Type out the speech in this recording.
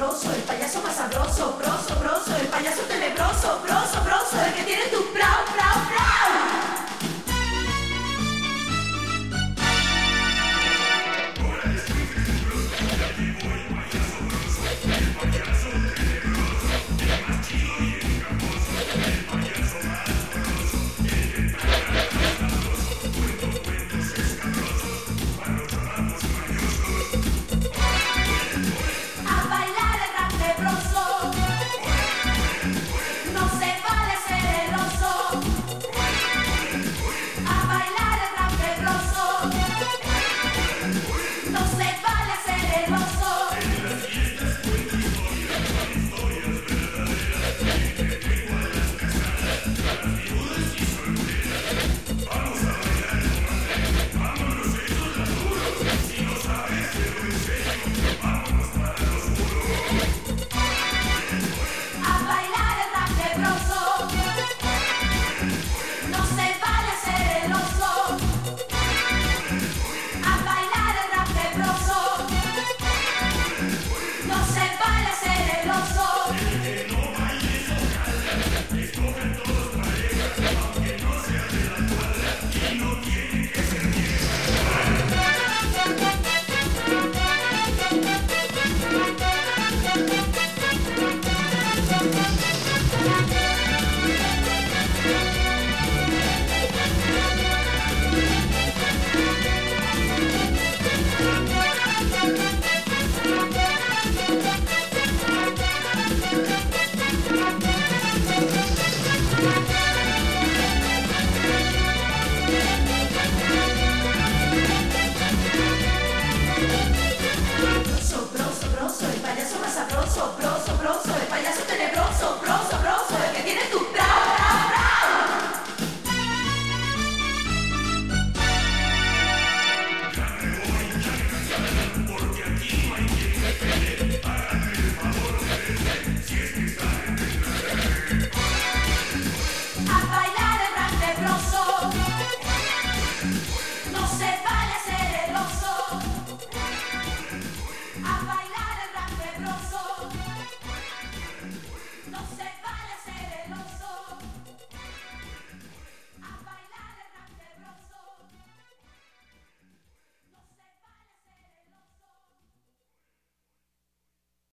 el payaso más sabroso, broso, broso,